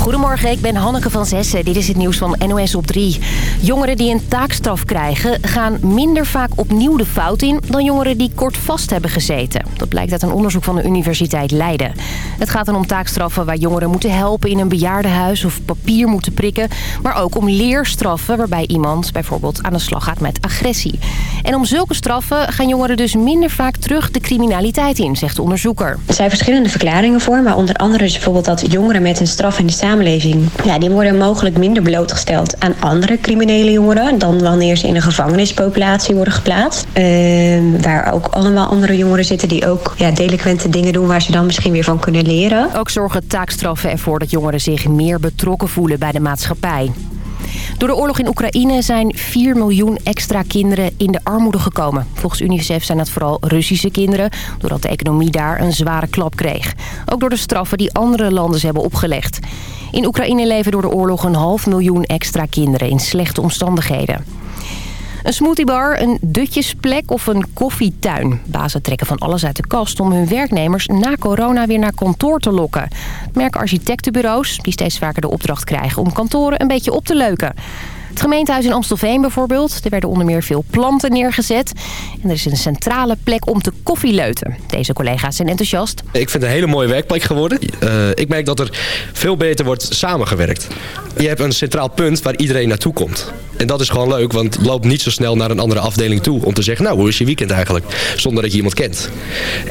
Goedemorgen, ik ben Hanneke van Zessen. Dit is het nieuws van NOS op 3. Jongeren die een taakstraf krijgen gaan minder vaak opnieuw de fout in... dan jongeren die kort vast hebben gezeten. Dat blijkt uit een onderzoek van de Universiteit Leiden. Het gaat dan om taakstraffen waar jongeren moeten helpen in een bejaardenhuis... of papier moeten prikken. Maar ook om leerstraffen waarbij iemand bijvoorbeeld aan de slag gaat met agressie. En om zulke straffen gaan jongeren dus minder vaak terug de criminaliteit in, zegt de onderzoeker. Er zijn verschillende verklaringen voor, maar onder andere is bijvoorbeeld dat jongeren met een straf in de samenleving... Ja, die worden mogelijk minder blootgesteld aan andere criminele jongeren... dan wanneer ze in een gevangenispopulatie worden geplaatst. Uh, waar ook allemaal andere jongeren zitten die ook ja, delinquente dingen doen... waar ze dan misschien weer van kunnen leren. Ook zorgen taakstraffen ervoor dat jongeren zich meer betrokken voelen bij de maatschappij. Door de oorlog in Oekraïne zijn 4 miljoen extra kinderen in de armoede gekomen. Volgens UNICEF zijn dat vooral Russische kinderen... doordat de economie daar een zware klap kreeg. Ook door de straffen die andere landen hebben opgelegd. In Oekraïne leven door de oorlog een half miljoen extra kinderen in slechte omstandigheden. Een smoothiebar, een dutjesplek of een koffietuin. Bazen trekken van alles uit de kast om hun werknemers na corona weer naar kantoor te lokken. Merk architectenbureaus, die steeds vaker de opdracht krijgen om kantoren een beetje op te leuken. Het gemeentehuis in Amstelveen bijvoorbeeld. Er werden onder meer veel planten neergezet. En er is een centrale plek om te koffieleuten. Deze collega's zijn enthousiast. Ik vind het een hele mooie werkplek geworden. Uh, ik merk dat er veel beter wordt samengewerkt. Je hebt een centraal punt waar iedereen naartoe komt. En dat is gewoon leuk, want loop niet zo snel naar een andere afdeling toe... om te zeggen, nou, hoe is je weekend eigenlijk? Zonder dat je iemand kent.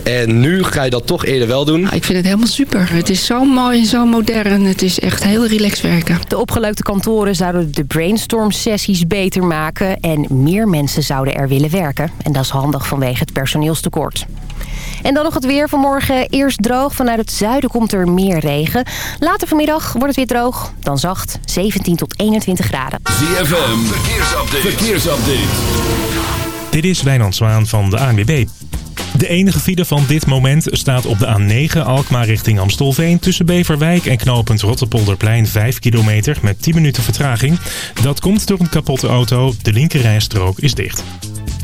En nu ga je dat toch eerder wel doen. Nou, ik vind het helemaal super. Het is zo mooi en zo modern. Het is echt heel relaxed werken. De opgeleukte kantoren zouden de brainstorm-sessies beter maken... en meer mensen zouden er willen werken. En dat is handig vanwege het personeelstekort. En dan nog het weer vanmorgen. Eerst droog. Vanuit het zuiden komt er meer regen. Later vanmiddag wordt het weer droog. Dan zacht. 17 tot 21 graden. ZFM. Verkeersupdate. Verkeersupdate. Dit is Wijnand Zwaan van de ANWB. De enige file van dit moment staat op de A9 Alkmaar richting Amstelveen... tussen Beverwijk en knooppunt Rotterpolderplein 5 kilometer met 10 minuten vertraging. Dat komt door een kapotte auto. De linkerrijstrook is dicht.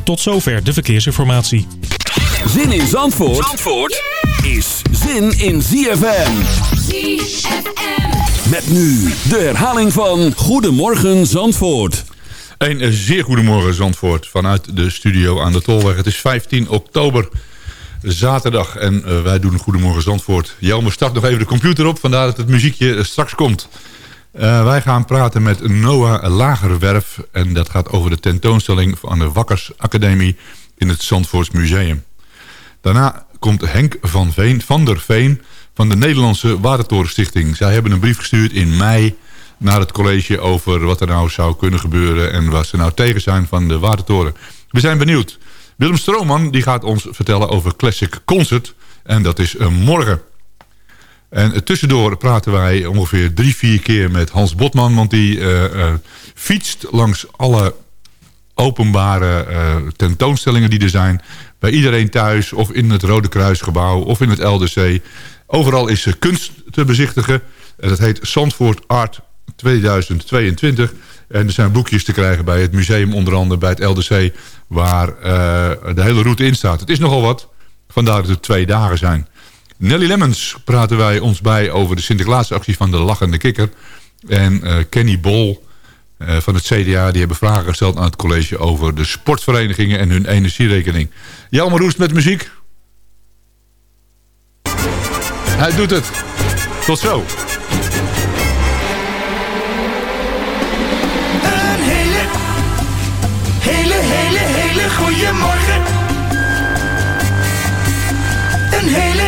Tot zover de verkeersinformatie. Zin in Zandvoort, Zandvoort is zin in ZFM. ZFM. Met nu de herhaling van Goedemorgen Zandvoort. Een zeer goedemorgen Zandvoort vanuit de studio aan de Tolweg. Het is 15 oktober, zaterdag en uh, wij doen Goedemorgen Zandvoort. Jelmer start nog even de computer op, vandaar dat het muziekje straks komt. Uh, wij gaan praten met Noah Lagerwerf en dat gaat over de tentoonstelling van de Wakkers Academie in het Zandvoorts Museum. Daarna komt Henk van, Veen, van der Veen van de Nederlandse Watertorenstichting. Zij hebben een brief gestuurd in mei naar het college over wat er nou zou kunnen gebeuren... en wat ze nou tegen zijn van de Watertoren. We zijn benieuwd. Willem Strooman die gaat ons vertellen over Classic Concert. En dat is morgen. En tussendoor praten wij ongeveer drie, vier keer met Hans Botman... want die uh, uh, fietst langs alle openbare tentoonstellingen die er zijn bij iedereen thuis of in het Rode Kruisgebouw of in het LDC. Overal is kunst te bezichtigen. En dat heet Zandvoort Art 2022. En er zijn boekjes te krijgen bij het museum, onder andere bij het LDC... waar uh, de hele route in staat. Het is nogal wat, vandaar dat het twee dagen zijn. Nelly Lemmens praten wij ons bij over de Sinterklaasactie van de Lachende Kikker. En uh, Kenny Bol uh, van het CDA... die hebben vragen gesteld aan het college over de sportverenigingen... en hun energierekening. Jelmer Roest met muziek. Hij doet het. Tot zo. Hele, hele, hele goede morgen. Een hele,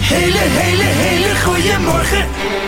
hele, hele, hele goede morgen.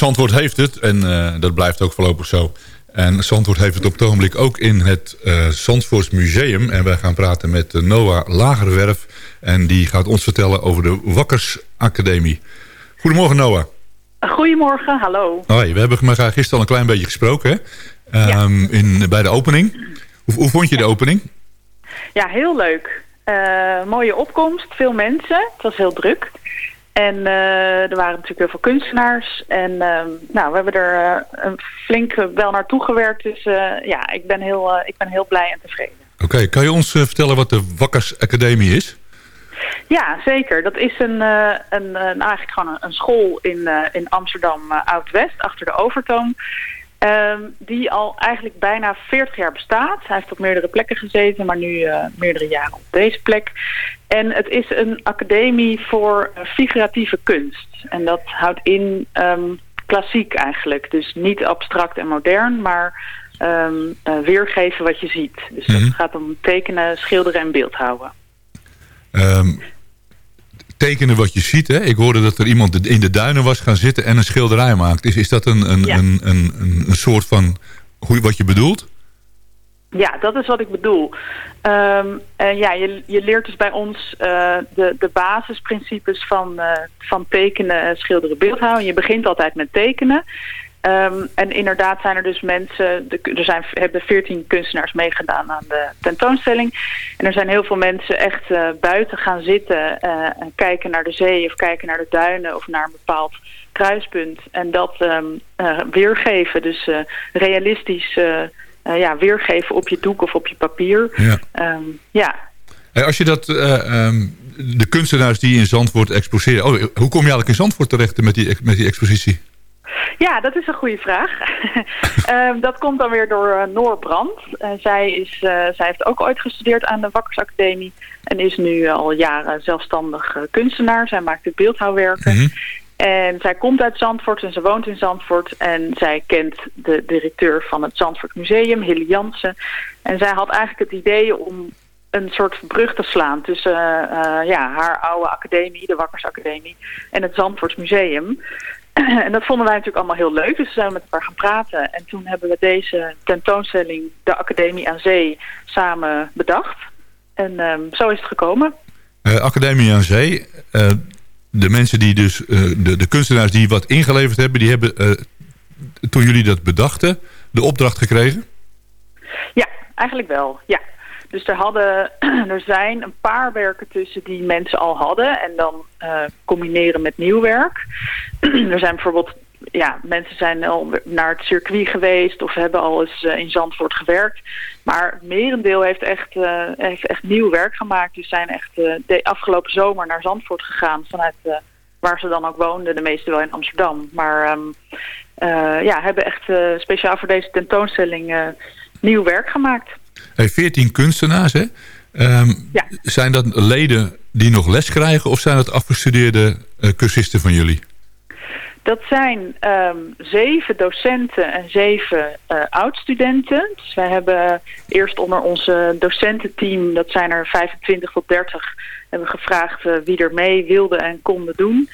Zandvoort heeft het en eh, dat blijft ook voorlopig zo. En Zandvoort heeft het op het ogenblik ook in het uh, Zandvoorts Museum. En wij gaan praten met uh, Noah Lagerwerf. En die gaat ons vertellen over de Wakkers Academie. Goedemorgen Noah. Goedemorgen, hallo. Hoi, we hebben elkaar gisteren al een klein beetje gesproken hè? Um, in, bij de opening. Hoe, hoe, vond je de opening? Ja, heel leuk. Uh, mooie opkomst, veel mensen. Het was heel druk. En uh, er waren natuurlijk heel veel kunstenaars. En uh, nou, we hebben er uh, flink wel naartoe gewerkt. Dus ja, ik ben, heel, ik ben heel blij en tevreden. Oké, okay, kan je ons vertellen wat de Wakkers Academie is? Ja, zeker. Dat is een, een, een eigenlijk gewoon een, een, school in, in Amsterdam Oud-West, achter de Overtoom. Um, die al eigenlijk bijna 40 jaar bestaat. Hij heeft op meerdere plekken gezeten, maar nu uh, meerdere jaren op deze plek. En het is een academie voor uh, figuratieve kunst. En dat houdt in um, klassiek eigenlijk. Dus niet abstract en modern, maar um, uh, weergeven wat je ziet. Dus mm -hmm. het gaat om tekenen, schilderen en beeldhouden. Tekenen wat je ziet. Hè? Ik hoorde dat er iemand in de duinen was gaan zitten en een schilderij maakt. Is, is dat een, een, ja. een, een, een soort van hoe, wat je bedoelt? Ja, dat is wat ik bedoel. Um, en ja, je, je leert dus bij ons uh, de, de basisprincipes van, uh, van tekenen, schilderen, beeldhouden. Je begint altijd met tekenen. Um, en inderdaad zijn er dus mensen, er zijn, hebben veertien kunstenaars meegedaan aan de tentoonstelling. En er zijn heel veel mensen echt uh, buiten gaan zitten uh, en kijken naar de zee of kijken naar de duinen of naar een bepaald kruispunt. En dat um, uh, weergeven, dus realistisch ja, weergeven op je doek of op je papier. Ja. Um, ja. Hey, als je dat, de kunstenaars die in Zandvoort exposeren, oh, hoe kom je eigenlijk in Zandvoort terecht met die, met die expositie? Ja, dat is een goede vraag. um, dat komt dan weer door uh, Noor Brand. Uh, zij, is, uh, zij heeft ook ooit gestudeerd aan de Wakkersacademie en is nu al jaren zelfstandig kunstenaar. Zij maakt de beeldhouwwerken. Mm -hmm. En zij komt uit Zandvoort en ze woont in Zandvoort. En zij kent de directeur van het Zandvoort Museum, Hilly Jansen. En zij had eigenlijk het idee om een soort brug te slaan tussen uh, ja, haar oude academie, de Wakkersacademie, en het Zandvoorts Museum. En dat vonden wij natuurlijk allemaal heel leuk. Dus we zijn met elkaar gaan praten. En toen hebben we deze tentoonstelling, de Academie aan Zee, samen bedacht. En um, zo is het gekomen. Uh, Academie aan Zee, uh, de mensen die dus, uh, de, de kunstenaars die wat ingeleverd hebben, die hebben toen jullie dat bedachten, de opdracht gekregen? Ja, eigenlijk wel, ja. Dus er, hadden, er zijn een paar werken tussen die mensen al hadden. En dan uh, combineren met nieuw werk. er zijn bijvoorbeeld... Ja, mensen zijn al naar het circuit geweest of hebben al eens uh, in Zandvoort gewerkt. Maar het merendeel heeft echt, uh, heeft echt nieuw werk gemaakt. Die zijn echt de afgelopen zomer naar Zandvoort gegaan vanuit waar ze dan ook woonden. De meeste wel in Amsterdam. Maar um, ja, hebben echt speciaal voor deze tentoonstelling nieuw werk gemaakt. Hey, 14 kunstenaars, hè? Um, ja. Zijn dat leden die nog les krijgen... of zijn dat afgestudeerde uh, cursisten van jullie? Dat zijn um, zeven docenten en zeven uh, oud-studenten. Dus wij hebben eerst onder onze docententeam... dat zijn er 25 tot 30... hebben we gevraagd uh, wie er mee wilde en konden doen.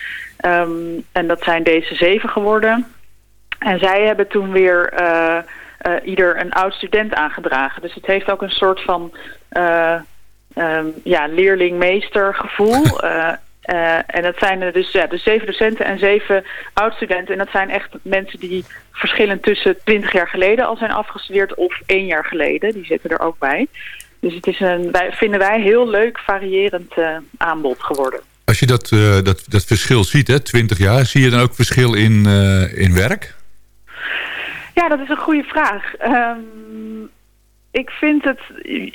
Um, en dat zijn deze zeven geworden. En zij hebben toen weer... Uh, ieder een oud student aangedragen. Dus het heeft ook een soort van um, ja, leerling-meester gevoel. uh, en dat zijn er dus, ja, dus zeven docenten en zeven oud-studenten. En dat zijn echt mensen die verschillen tussen twintig jaar geleden al zijn afgestudeerd of één jaar geleden. Die zitten er ook bij. Dus het is een, wij, vinden wij heel leuk variërend aanbod geworden. Als je dat, dat, dat verschil ziet, hè, 20 jaar, zie je dan ook verschil in, in werk? Ja, dat is een goede vraag. Um, ik vind het...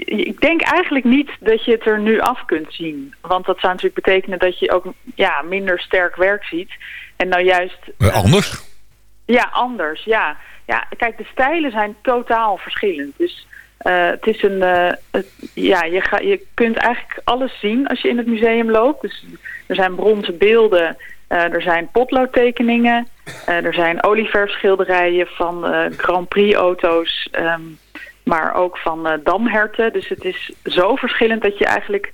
Ik denk eigenlijk niet dat je het er nu af kunt zien. Want dat zou natuurlijk betekenen dat je ook ja, minder sterk werk ziet. En nou juist... Uh, anders? Ja, anders, ja. ja. Kijk, de stijlen zijn totaal verschillend. Dus uh, het is een... Het, ja, je, ga, je kunt eigenlijk alles zien als je in het museum loopt. Dus er zijn bronzen beelden... Uh, er zijn potloodtekeningen, er zijn olieverfschilderijen van Grand Prix auto's, um, maar ook van damherten. Dus het is zo verschillend dat je eigenlijk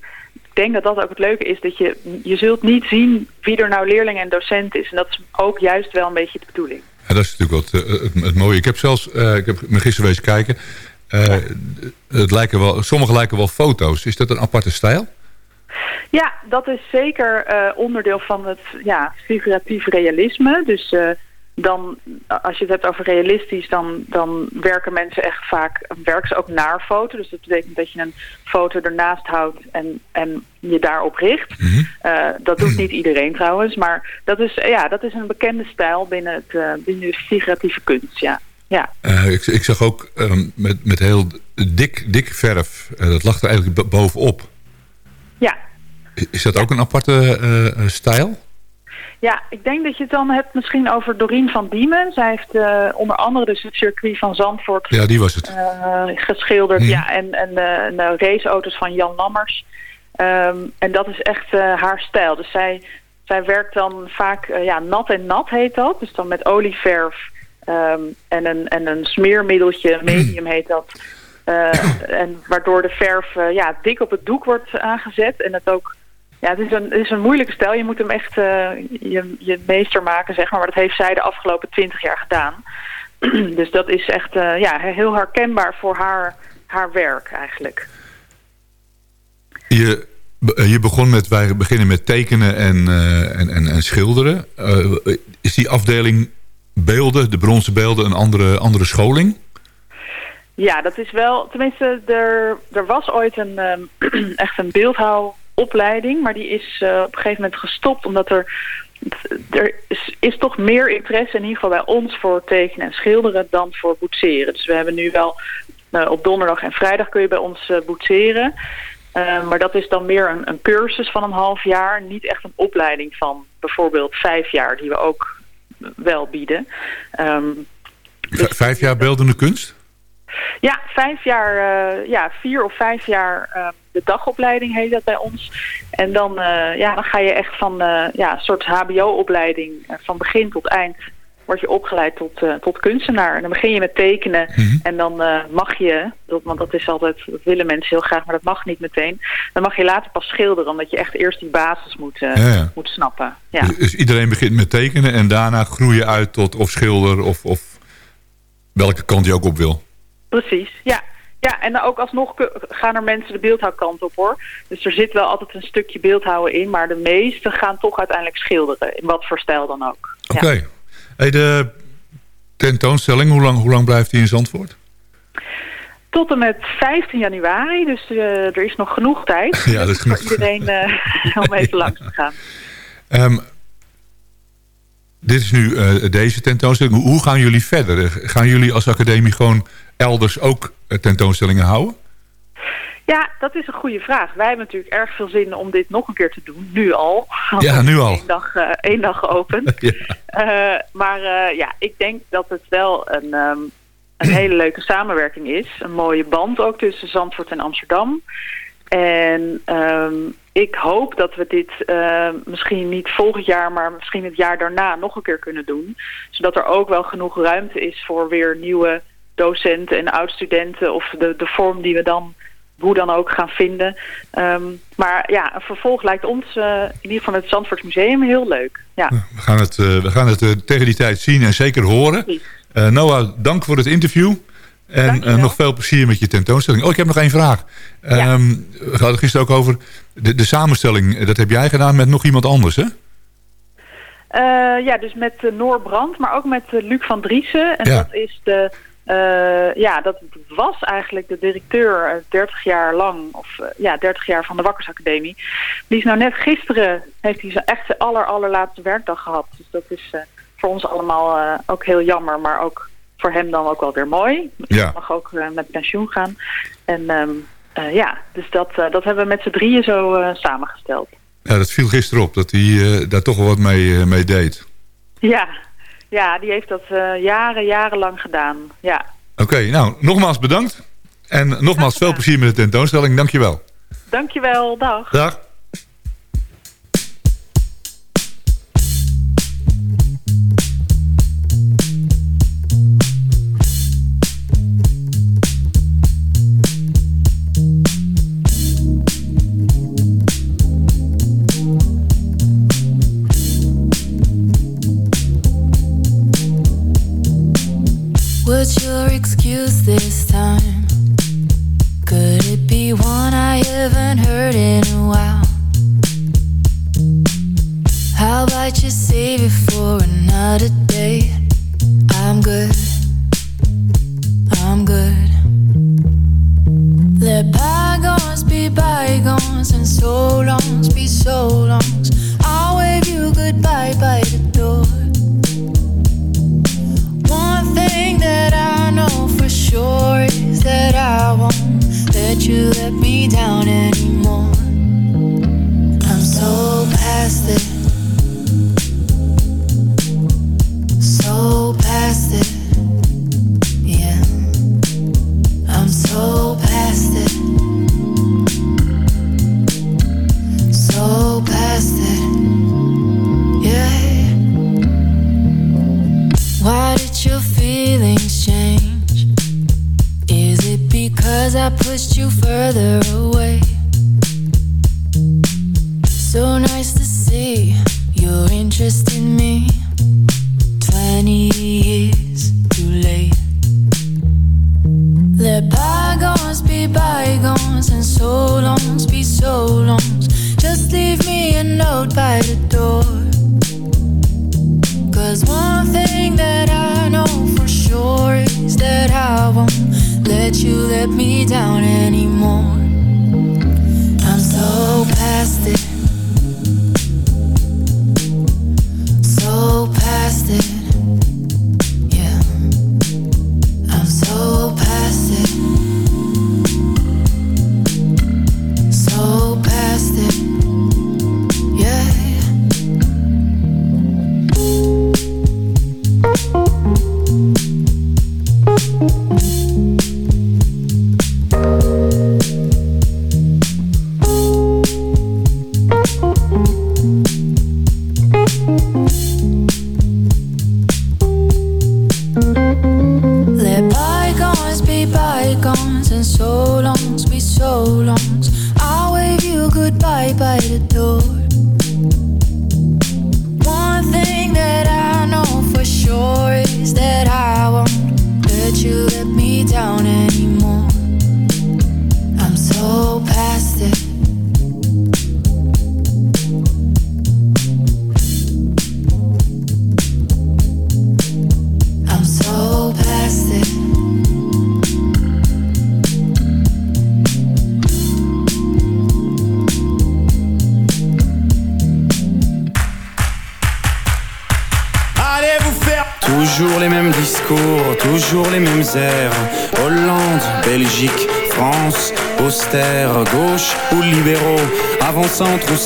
denk dat dat ook het leuke is. Dat je, je zult niet zien wie er nou leerling en docent is. En dat is ook juist wel een beetje de bedoeling. Dat is natuurlijk wat, het, het, mooie. Ik heb zelfs, ik heb me gisteren wezen kijken. Uh, ja. het lijken wel, sommige lijken wel foto's. Is dat een aparte stijl? Ja, dat is zeker onderdeel van het ja, figuratief realisme. Dus dan, als je het hebt over realistisch, dan, dan werken mensen echt vaak, werken ze ook naar foto. Dus dat betekent dat je een foto ernaast houdt en, en je daarop richt. Mm -hmm. uh, dat doet niet iedereen trouwens, maar dat is, ja, dat is een bekende stijl binnen, het, binnen de figuratieve kunst, ja. Ja. Uh, ik, ik zag ook met, met heel dik, dik verf, dat lag er eigenlijk bovenop. Ja. Is dat ook een aparte stijl? Ja, ik denk dat je het dan hebt misschien over Dorien van Diemen. Zij heeft onder andere dus het circuit van Zandvoort ja, die was het. Geschilderd. Mm. Ja, en, en de raceauto's van Jan Lammers. Um, en dat is echt haar stijl. Dus zij, zij werkt dan vaak, ja, nat en nat heet dat. Dus dan met olieverf um, en, een, en een smeermiddeltje, medium heet dat. en waardoor de verf ja, dik op het doek wordt aangezet en het ook ja, het is, een, het is een moeilijke stijl. Je moet hem echt uh, je, je meester maken, zeg maar. Maar dat heeft zij de afgelopen twintig jaar gedaan. dus dat is echt ja, heel herkenbaar voor haar, haar werk eigenlijk. Je, je begon met, wij beginnen met tekenen en, en, en, en, schilderen. is die afdeling beelden, de bronzen beelden, een andere, andere scholing? Ja, dat is wel... Tenminste, er, er was ooit een, um, echt een beeldhouw opleiding, maar die is uh, op een gegeven moment gestopt omdat er, er is, is, toch meer interesse in ieder geval bij ons voor tekenen en schilderen dan voor boetseren. Dus we hebben nu wel uh, op donderdag en vrijdag kun je bij ons uh, boetseren. maar dat is dan meer een, een, cursus van een half jaar, niet echt een opleiding van bijvoorbeeld vijf jaar die we ook wel bieden. Um, dus, vijf jaar beeldende kunst? Ja, vijf jaar, uh, ja, vier of vijf jaar uh, de dagopleiding heet dat bij ons. En dan, uh, ja, dan ga je echt van ja, een soort hbo-opleiding van begin tot eind word je opgeleid tot, tot kunstenaar. En dan begin je met tekenen mm -hmm. en dan mag je, dat, want dat is altijd, dat willen mensen heel graag, maar dat mag niet meteen. Dan mag je later pas schilderen, omdat je echt eerst die basis moet, ja. moet snappen. Ja. Dus, dus iedereen begint met tekenen en daarna groei je uit tot of schilder of, of welke kant je ook op wil. Precies, ja. Ja, en ook alsnog gaan er mensen de beeldhouwkant op hoor. Dus er zit wel altijd een stukje beeldhouden in, maar de meesten gaan toch uiteindelijk schilderen. In wat voor stijl dan ook. Oké. Okay. Ja. Hey, de tentoonstelling, hoe lang, hoe lang blijft die in Zandvoort? Tot en met 15 januari, dus uh, er is nog genoeg tijd. ja, dat is genoeg. Voor iedereen uh, om even langs te gaan. Um, dit is nu uh, deze tentoonstelling. Hoe gaan jullie verder? Gaan jullie als academie gewoon elders ook tentoonstellingen houden? Ja, dat is een goede vraag. Wij hebben natuurlijk erg veel zin om dit nog een keer te doen. Nu al. Ja, nu al. Eén dag, uh, één dag geopend. ja. uh, maar uh, ja, ik denk dat het wel een, um, een hele leuke samenwerking is. Een mooie band ook tussen Zandvoort en Amsterdam. En um, ik hoop dat we dit uh, misschien niet volgend jaar, maar misschien het jaar daarna nog een keer kunnen doen. Zodat er ook wel genoeg ruimte is voor weer nieuwe docenten en oud-studenten of de, de vorm die we dan hoe dan ook gaan vinden. Um, maar ja, een vervolg lijkt ons uh, in ieder geval het Zandvoort Museum heel leuk. Ja. We gaan het, uh, we gaan het uh, tegen die tijd zien en zeker horen. Noah, dank voor het interview. En nog veel plezier met je tentoonstelling. Oh, ik heb nog één vraag. Ja. Um, we hadden het gisteren ook over de, de samenstelling. Dat heb jij gedaan met nog iemand anders, hè? ja, dus met Noor Brand, maar ook met Luc van Driessen. En ja. dat is de... Uh, ja, dat was eigenlijk de directeur uh, 30 jaar lang, of uh, ja, 30 jaar van de Wakkersacademie. Die is nou net gisteren, heeft hij zijn echt zijn aller, allerlaatste werkdag gehad. Dus dat is voor ons allemaal ook heel jammer, maar ook voor hem dan ook wel weer mooi. Ja. Hij mag ook met pensioen gaan. En um, ja, dus dat, dat hebben we met z'n drieën zo samengesteld. Ja, dat viel gisteren op, dat hij daar toch wel wat mee, mee deed. Ja, ja, die heeft dat uh, jaren, jarenlang gedaan. Ja. Oké, okay, nou, nogmaals bedankt. En nogmaals veel plezier met de tentoonstelling. Dankjewel. Dankjewel, dag. Dag. this time? Could it be one I haven't heard in a while? How about you save it for another day? I'm good, I'm good. Let bygones be bygones and so longs be so long.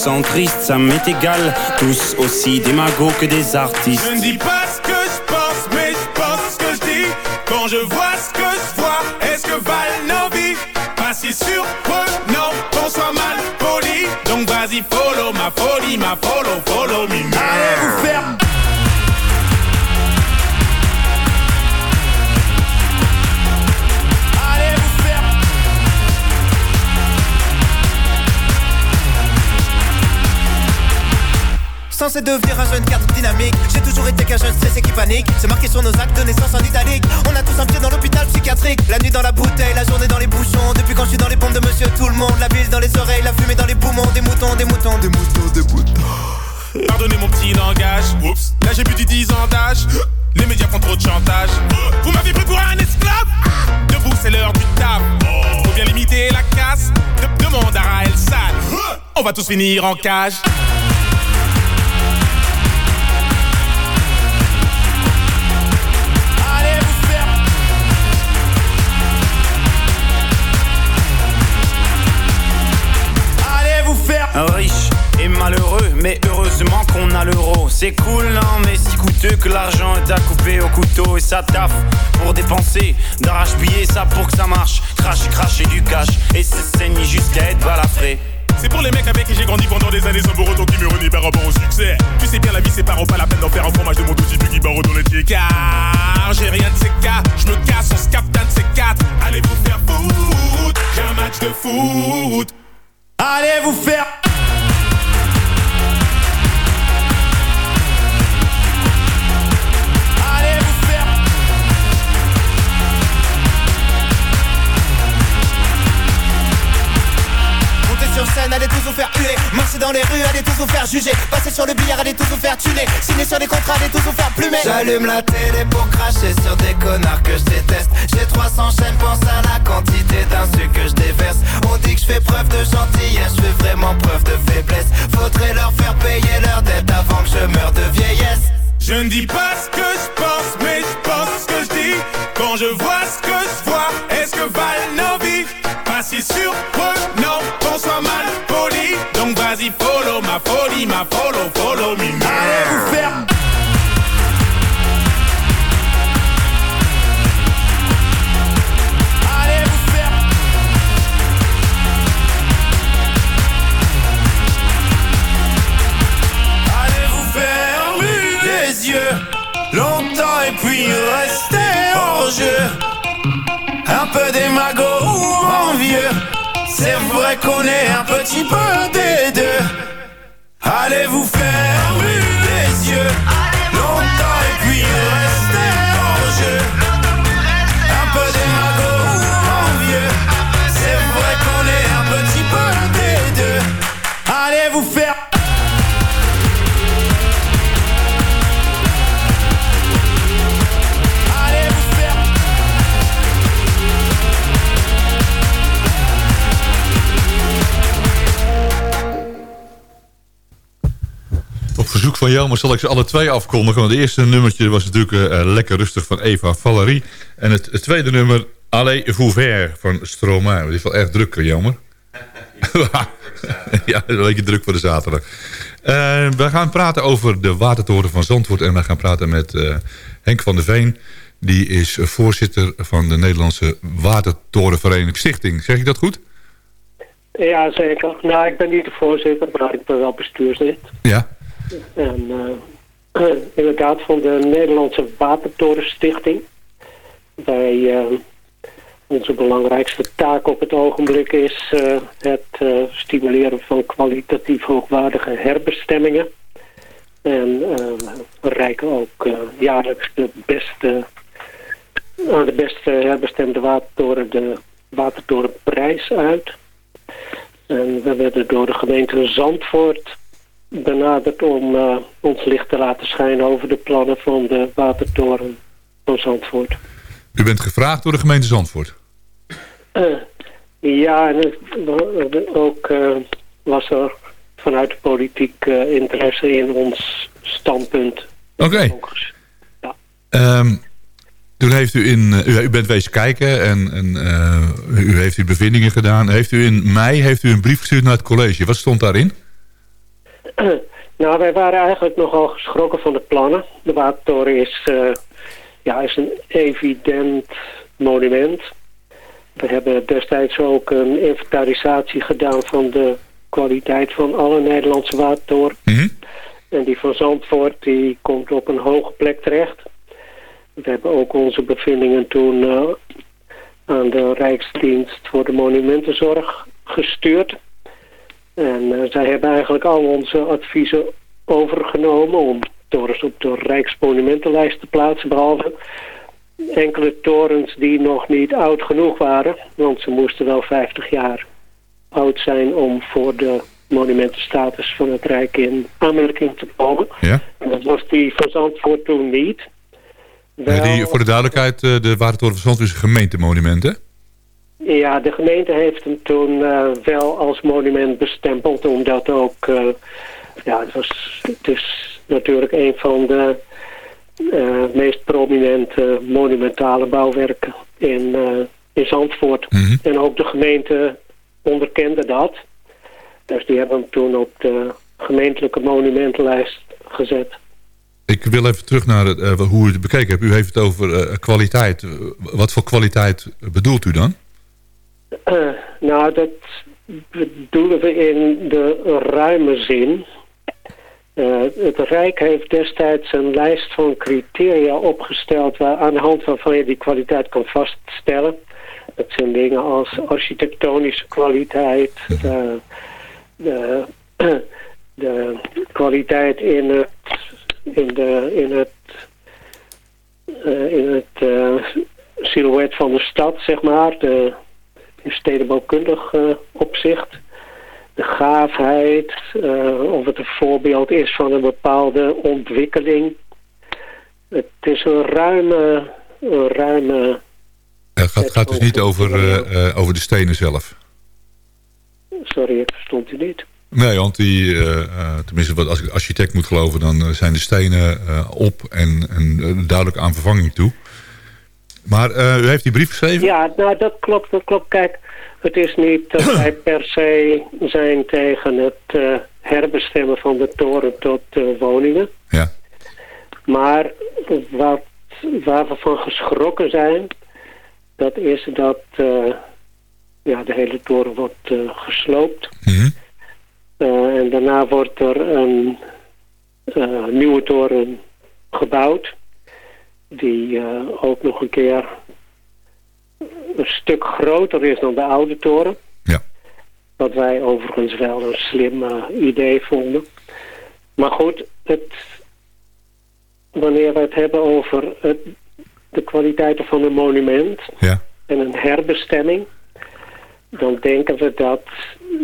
Centriste, ça m'est égal. Tous aussi démagos que des artistes. Je ne dis pas ce que je pense, mais je pense ce que je dis. Quand je vois Devenir un jeune cadre dynamique J'ai toujours été qu'un jeune stressé qui panique C'est marqué sur nos actes de naissance en italique On a tous un pied dans l'hôpital psychiatrique La nuit dans la bouteille, la journée dans les bouchons Depuis quand je suis dans les pompes de monsieur tout le monde La bise dans les oreilles, la fumée dans les poumons Des moutons, des moutons, des moutons, des moutons Pardonnez mon petit langage. Oups. Là j'ai plus de 10 ans d'âge. Les médias font trop de chantage. Vous m'avez pris pour un esclave Debout, c'est l'heure du table. Faut bien limiter la casse. De- Demande à Raël San. On va tous finir en cage. Mais heureusement qu'on a l'euro. C'est cool, non, mais si coûteux que l'argent est à couper au couteau et ça taffe pour dépenser. D'arrache-billets, ça pour que ça marche. Crash, cracher du cash et se saigner jusqu'à être balafré. C'est pour les mecs avec qui j'ai grandi pendant des années sans pour autant qui me renient par rapport au succès. Tu sais bien, la vie c'est pas pas la peine d'en faire un fromage de mon tout type qui barre dans les Car j'ai rien de ces cas, je me casse, on se capte un de ces quatre. Allez vous faire foutre, j'ai un match de foot. Allez vous faire. Sur scène, allez tous vous faire huer Marcher dans les rues, allez tous vous faire juger. Passer sur le billard, allez tous vous faire tuner Signer sur les contrats, allez tous vous faire plumer. J'allume la télé pour cracher sur des connards que je déteste. J'ai 300 chaînes, pense à la quantité d'insultes que je déverse. On dit que je fais preuve de gentillesse, je fais vraiment preuve de faiblesse. Faudrait leur faire payer leur dette avant que je meure de vieillesse. Je ne dis pas ce que je pense, mais je pense ce que je dis. Quand je vois ce que je vois, est-ce que valent nos vies Pas si surprenant ma follow, follow me Allez vous faire Allez vous faire Allez les yeux longtemps et puis rester hors jeu. Un peu démago ou envieux. C'est vrai qu'on est un petit peu des deux. Allez vous faire Maar zal ik ze alle twee afkondigen. Want het eerste nummertje was natuurlijk eh, eh, Lekker Rustig van Eva Valerie. En het, het tweede nummer, Allez Vouvert van Stromae. Die is wel erg druk, jammer. ja, een beetje druk voor de zaterdag. Eh, we gaan praten over de Watertoren van Zandvoort. En we gaan praten met Henk van der Veen. Die is voorzitter van de Nederlandse Watertorenvereniging Stichting. Zeg ik dat goed? Ja, zeker. Nou, ik ben niet de voorzitter, maar ik ben wel bestuurslid. Ja. En eh, inderdaad van de Nederlandse Watertorenstichting. Wij, eh, onze belangrijkste taak op het ogenblik is eh, het stimuleren van kwalitatief hoogwaardige herbestemmingen. En we reiken ook jaarlijks de beste, aan de beste herbestemde watertoren de Watertorenprijs uit. En we werden door de gemeente Zandvoort benaderd om eh, ons licht te laten schijnen over de plannen van de watertoren van Zandvoort. U bent gevraagd door de gemeente Zandvoort. Eh, ja, en ook eh, was er vanuit de politiek interesse in ons standpunt. Oké. Ehm, toen heeft u in... u, u bent wezen kijken en, en u heeft uw bevindingen gedaan. Heeft u in mei heeft u een brief gestuurd naar het college. Wat stond daarin? nou, wij waren eigenlijk nogal geschrokken van de plannen. De Watertoren is, eh, ja, is een evident monument. We hebben destijds ook een inventarisatie gedaan van de kwaliteit van alle Nederlandse watertoren. En die van Zandvoort die komt op een hoge plek terecht. We hebben ook onze bevindingen toen eh, aan de Rijksdienst voor de Monumentenzorg gestuurd. En eh, zij hebben eigenlijk al onze adviezen overgenomen om torens op de Rijksmonumentenlijst te plaatsen. Behalve enkele torens die nog niet oud genoeg waren. Want ze moesten wel 50 jaar oud zijn om voor de monumentenstatus van het Rijk in aanmerking te komen. Ja. En dat was die van Zandvoort toen niet. Die, voor de duidelijkheid, eh, de Watertoren van Zandvoort is een gemeentemonument, hè? Ja, de gemeente heeft hem toen eh, wel als monument bestempeld, omdat ook, eh, ja, het, was, het is natuurlijk een van de eh, meest prominente monumentale bouwwerken in, in Zandvoort. En ook de gemeente onderkende dat. Dus die hebben hem toen op de gemeentelijke monumentenlijst gezet. Ik wil even terug naar het, hoe u het bekeken hebt. U heeft het over kwaliteit. Wat voor kwaliteit bedoelt u dan? Eh, nou, dat bedoelen we in de ruime zin. Eh, het Rijk heeft destijds een lijst van criteria opgesteld... Waar, aan de hand waarvan je die kwaliteit kan vaststellen. Dat zijn dingen als architectonische kwaliteit... de, de, de kwaliteit in het, in de, in het, eh, in het eh, silhouet van de stad, zeg maar... De, stedenbouwkundig eh, opzicht. de gaafheid, eh, of het een voorbeeld is van een bepaalde ontwikkeling. Het is een ruime, een ruime Het gaat, gaat dus niet over, eh, eh, over de stenen zelf. sorry, ik verstond u niet. Nee, want die, eh, eh, tenminste wat, als ik de architect moet geloven... dan eh, zijn de stenen eh, op en, en eh, duidelijk aan vervanging toe. Maar eh, u heeft die brief geschreven? Ja, nou dat klopt, dat klopt. Kijk, het is niet dat wij per se zijn tegen het eh, herbestemmen van de toren tot eh, woningen. Ja. Maar wat, waar we van geschrokken zijn, dat is dat ja, de hele toren wordt gesloopt. Eh, en daarna wordt er een nieuwe toren gebouwd. Die eh, ook nog een keer een stuk groter is dan de oude toren. Ja. Wat wij overigens wel een slim eh, idee vonden. Maar goed, het, wanneer we het hebben over het, de kwaliteiten van een monument Ja. en een herbestemming, dan denken we dat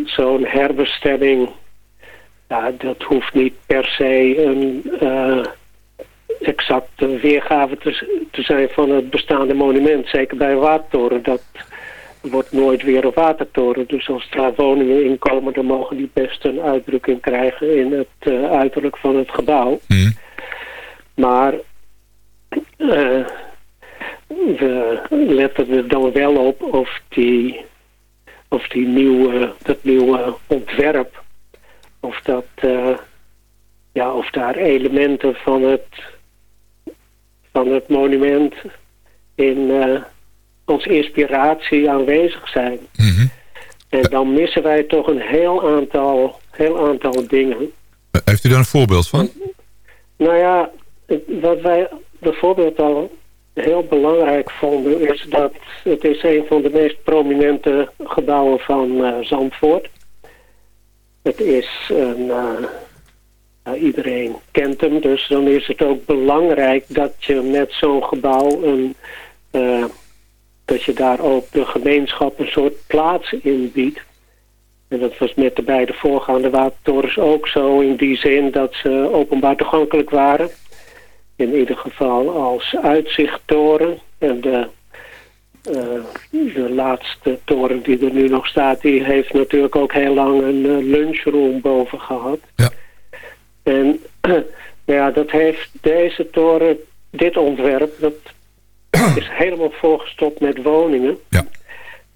zo'n herbestemming, ja, dat hoeft niet per se een eh, exacte weergave te, te zijn van het bestaande monument. Zeker bij een watertoren, dat wordt nooit weer een watertoren. Dus als daar woningen in komen, dan mogen die best een uitdrukking krijgen in het eh, uiterlijk van het gebouw. Maar eh, we letten er dan wel op of die, of die nieuwe, dat nieuwe ontwerp, of dat, eh, ja, of daar elementen van het, van het monument in eh, als inspiratie aanwezig zijn. En dan missen wij toch een heel aantal, heel aantal dingen. Eh, Heeft u daar een voorbeeld van? Nou ja, wat wij bijvoorbeeld al heel belangrijk vonden... is dat het is een van de meest prominente gebouwen van eh, Zandvoort. Het is een... eh, nou, iedereen kent hem, dus dan is het ook belangrijk dat je met zo'n gebouw een... eh, dat je daar ook de gemeenschap een soort plaats in biedt. En dat was met de beide voorgaande watertorens ook zo in die zin dat ze openbaar toegankelijk waren. In ieder geval als uitzichttoren. En de, eh, de laatste toren die er nu nog staat, die heeft natuurlijk ook heel lang een eh, lunchroom boven gehad. Ja. En nou ja, dat heeft deze toren, dit ontwerp, dat is helemaal volgestopt met woningen. Ja.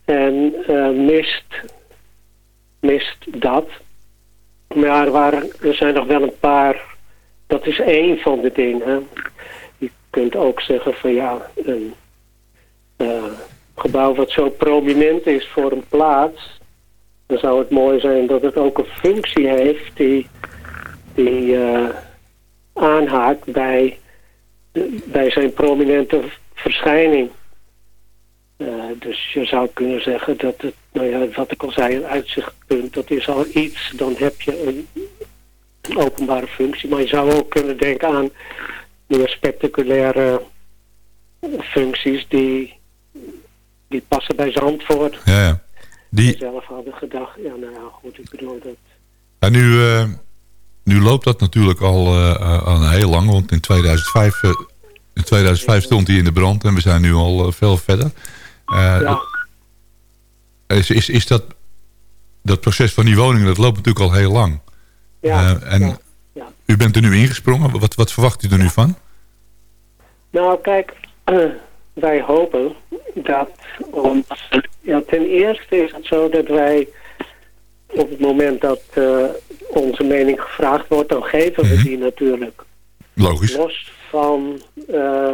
En eh, mist, mist dat. Maar er, waren, er zijn nog wel een paar, dat is één van de dingen. Je kunt ook zeggen van ja, een eh, gebouw wat zo prominent is voor een plaats, dan zou het mooi zijn dat het ook een functie heeft die, die eh, aanhaakt bij, bij zijn prominente verschijning. Eh, dus je zou kunnen zeggen dat het, nou ja, wat ik al zei, een uitzichtpunt, dat is al iets, dan heb je een openbare functie. Maar je zou ook kunnen denken aan meer spectaculaire functies die, die passen bij Zandvoort. Ja, ja. Die zelf hadden gedacht, ja nou ja, goed, ik bedoel dat... ja, nu, eh, nu loopt dat natuurlijk al, eh, eh, al heel lang, want in 2005, eh, in 2005 stond hij in de brand en we zijn nu al veel verder. Eh, is, is, is dat, dat proces van die woningen, dat loopt natuurlijk al heel lang. Ja, en u bent er nu ingesprongen, wat, wat verwacht u er nu van? Nou, kijk, wij hopen dat ons... Ja, ten eerste is het zo dat wij op het moment dat eh, onze mening gevraagd wordt, dan geven we die natuurlijk. Logisch. Los van, eh,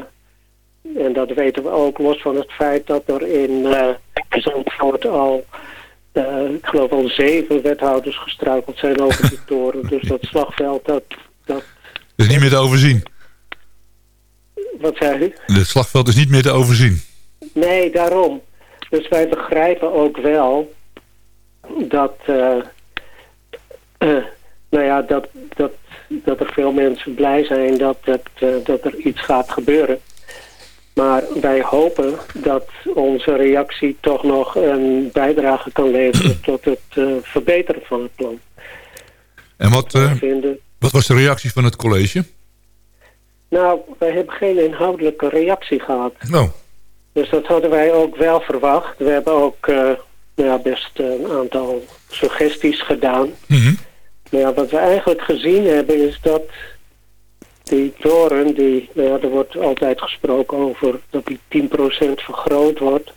en dat weten we ook, los van het feit dat er in eh Zandvoort al, ik geloof al zeven wethouders gestruikeld zijn over die toren. Dus dat slagveld, dat, dat, Dat is niet meer te overzien. wat zei u? Het slagveld is niet meer te overzien. Nee, daarom. Dus wij begrijpen ook wel dat, eh, eh, nou ja, dat, dat, dat er veel mensen blij zijn dat, het, eh, dat er iets gaat gebeuren. Maar wij hopen dat onze reactie toch nog een bijdrage kan leveren tot het verbeteren van het plan. En wat, wat was de reactie van het college? nou, wij hebben geen inhoudelijke reactie gehad. Nou, Dus dat hadden wij ook wel verwacht. We hebben ook nou ja, best een aantal suggesties gedaan. mhm. Maar ja, wat we eigenlijk gezien hebben is dat die toren, die, nou ja, er wordt altijd gesproken over dat die 10% vergroot wordt.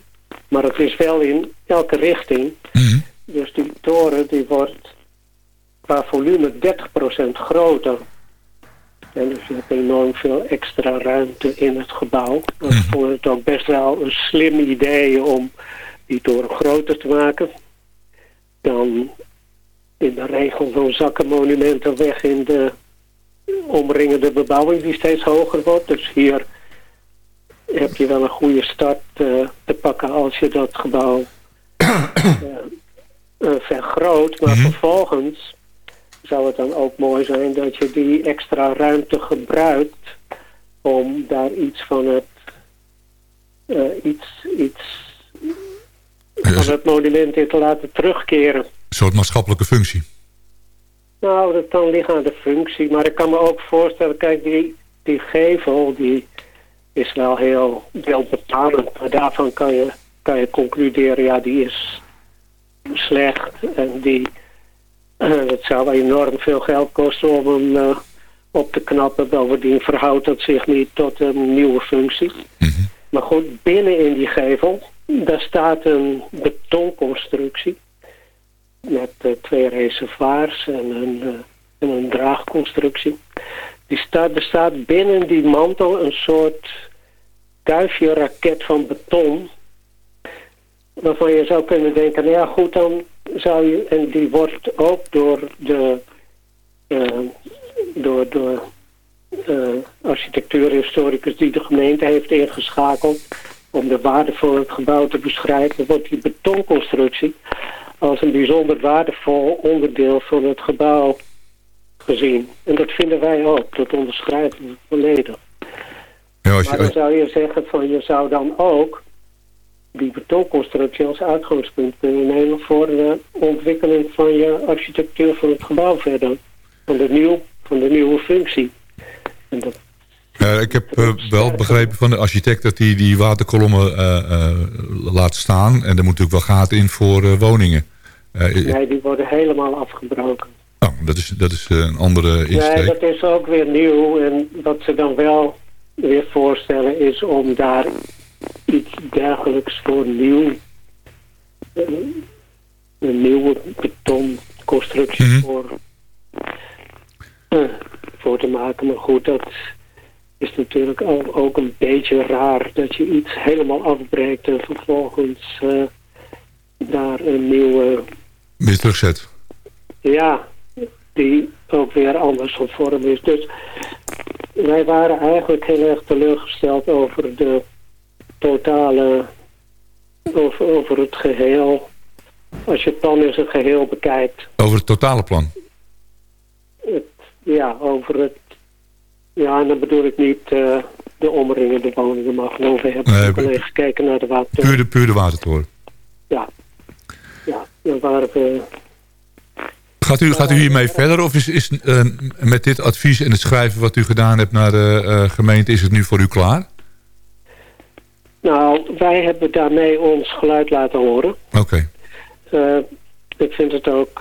Maar het is wel in elke richting. Dus die toren die wordt qua volume 30% groter. En dus je hebt enorm veel extra ruimte in het gebouw. We vonden het ook best wel een slim idee om die toren groter te maken. Dan in de regel zo'n zakkenmonumenten weg in de omringende bebouwing die steeds hoger wordt. Dus hier heb je wel een goede start eh, te pakken als je dat gebouw eh, eh, vergroot. Maar vervolgens zou het dan ook mooi zijn dat je die extra ruimte gebruikt om daar iets van het iets, iets van het monument in te laten terugkeren. een soort maatschappelijke functie. Nou, dat kan liggen aan de functie. Maar ik kan me ook voorstellen, kijk, die, die gevel die is wel heel beeldbepalend. Maar daarvan kan je, kan je concluderen, ja, die is slecht. En die, eh, het zou enorm veel geld kosten om hem eh, op te knappen. Bovendien verhoudt dat zich niet tot een nieuwe functie. Maar goed, binnen in die gevel, daar staat een betonconstructie met eh, twee reservoirs en een, eh, en een draagconstructie. Die staat, bestaat binnen die mantel een soort kuifje raket van beton. Waarvan je zou kunnen denken, nou ja goed, dan zou je... En die wordt ook door de... eh, door de architectuurhistoricus die de gemeente heeft ingeschakeld... om de waarde van het gebouw te beschrijven, wordt die betonconstructie als een bijzonder waardevol onderdeel van het gebouw gezien. En dat vinden wij ook, dat onderschrijven we volledig. Ja, als Maar dan zou je zeggen van je zou dan ook die betonconstructie als uitgangspunt kunnen nemen voor de ontwikkeling van je architectuur van het gebouw verder. Van de, nieuw, van de nieuwe functie. En dat, ja, ik heb eh, wel begrepen van de architect dat hij die waterkolommen eh, eh, laat staan. En er moet natuurlijk wel gaten in voor eh, woningen. Eh, nee, die worden helemaal afgebroken. nou, dat is, dat is eh, een andere Nee, insteek. dat is ook weer nieuw. En wat ze dan wel weer voorstellen is om daar iets dergelijks voor nieuw, eh, een nieuwe betonconstructie voor, eh, voor te maken. Maar goed, dat is natuurlijk ook, een beetje raar dat je iets helemaal afbreekt en vervolgens eh, daar een nieuwe Weer terugzet. ja, die ook weer anders van vorm is. Dus wij waren eigenlijk heel erg teleurgesteld over de totale, over, over het geheel. Als je het plan in zijn geheel bekijkt, Over het totale plan. het, ja, over het, ja, en dan bedoel ik niet eh, de omringende woningen, maar gewoon we hebben Nee, alleen gekeken naar de water. Puur de, puur de watertoren. Ja, ja, dan waren we Gaat u, gaat u hiermee verder of is, is eh, met dit advies en het schrijven wat u gedaan hebt naar de eh, gemeente... is het nu voor u klaar? Nou, wij hebben daarmee ons geluid laten horen. Oké. Ik vind het ook,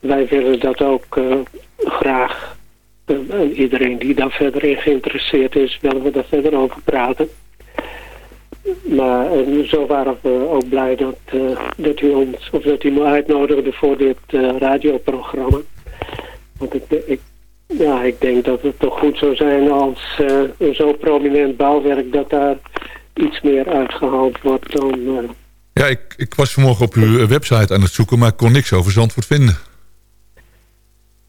wij willen dat ook graag. Eh, en iedereen die daar verder in geïnteresseerd is, willen we daar verder over praten. Maar eh, zo waren we ook blij dat, eh, dat u ons, of dat u me uitnodigde voor dit eh, radioprogramma. Want ik, ja, ik denk dat het toch goed zou zijn als eh, een zo prominent bouwwerk dat daar iets meer uitgehaald wordt dan... eh, Ja, ik, ik was vanmorgen op uw eh, website aan het zoeken... maar ik kon niks over Zandvoort vinden.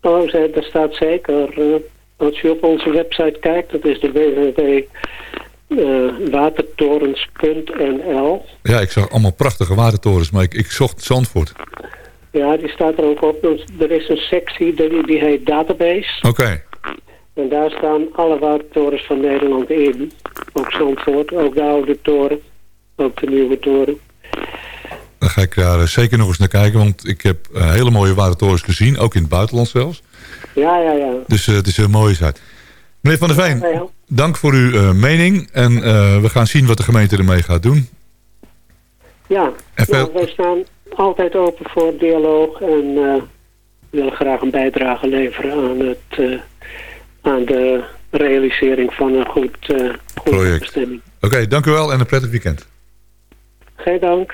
Oh, daar staat zeker. eh, als je op onze website kijkt, dat is de www.watertorens.nl. Ja, ik zag allemaal prachtige watertorens, maar ik, ik zocht Zandvoort. Ja, die staat er ook op. Er is een sectie die, die heet Database. Oké. En daar staan alle watertorens van Nederland in. Ook Zandvoort, ook de oude toren, ook de nieuwe toren. Dan ga ik daar eh, zeker nog eens naar kijken, want ik heb eh, hele mooie watertorens gezien, ook in het buitenland zelfs. Ja, ja, ja. Dus eh, het is een mooie site. Meneer Van der Veen, Ja, ja. dank voor uw mening en we gaan zien wat de gemeente ermee gaat doen. Ja, veel- nou, wij staan altijd open voor dialoog en willen graag een bijdrage leveren aan, het, aan de realisering van een goed, goede Project. bestemming. Oké, dank u wel en een prettig weekend. Geen dank.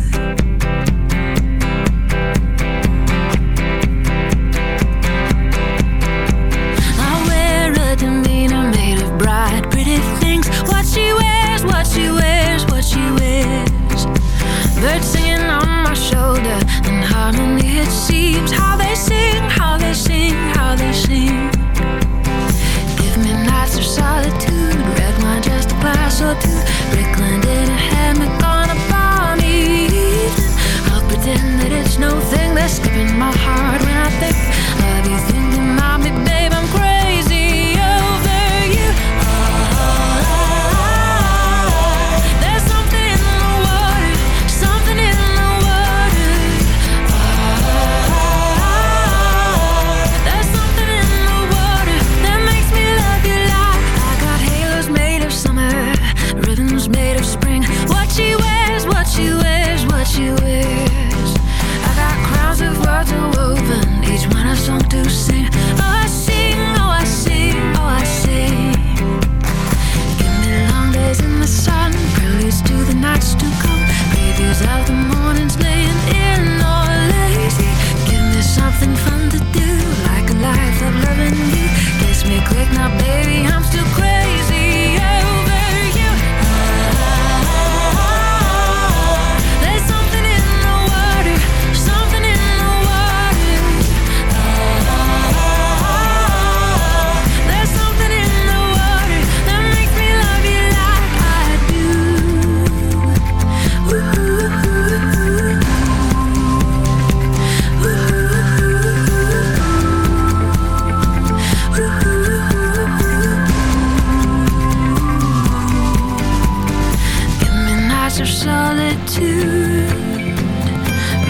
solitude.